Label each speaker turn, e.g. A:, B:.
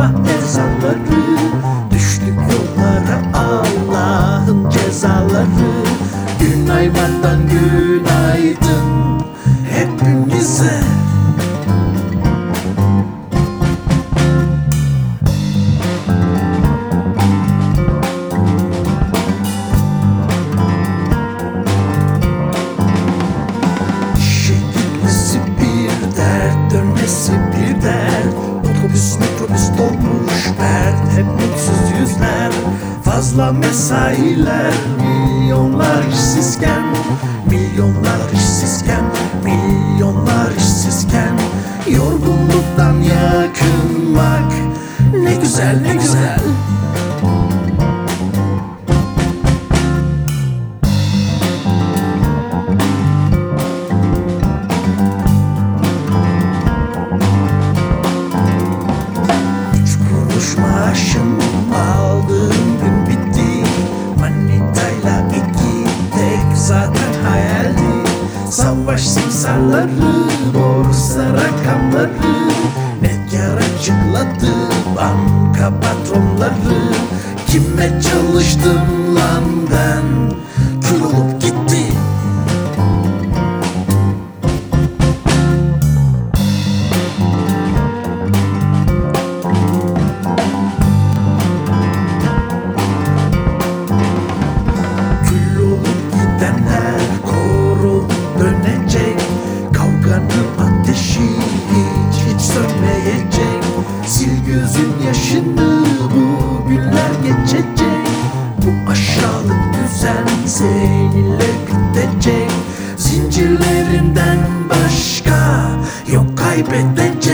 A: sabah ezanları Düştük yollara Allah'ın cezaları. Günaydın günaydın hepimize. İşe metrobüs dolmuş dert, hep mutsuz yüzler. Fazla mesailer, milyonlar işsizken. Milyonlar işsizken, milyonlar işsizken. Yorgunluktan yakınmak ne güzel ne güzel Savaş simsarları, borsa rakamları Net kar açıkladı banka patronları? Kime çalıştım lan ben sönmeyecek Sil gözün yaşını bu günler geçecek. Bu aşağılık düzen seninle bitecek. Zincirlerinden başka yok kaybedecek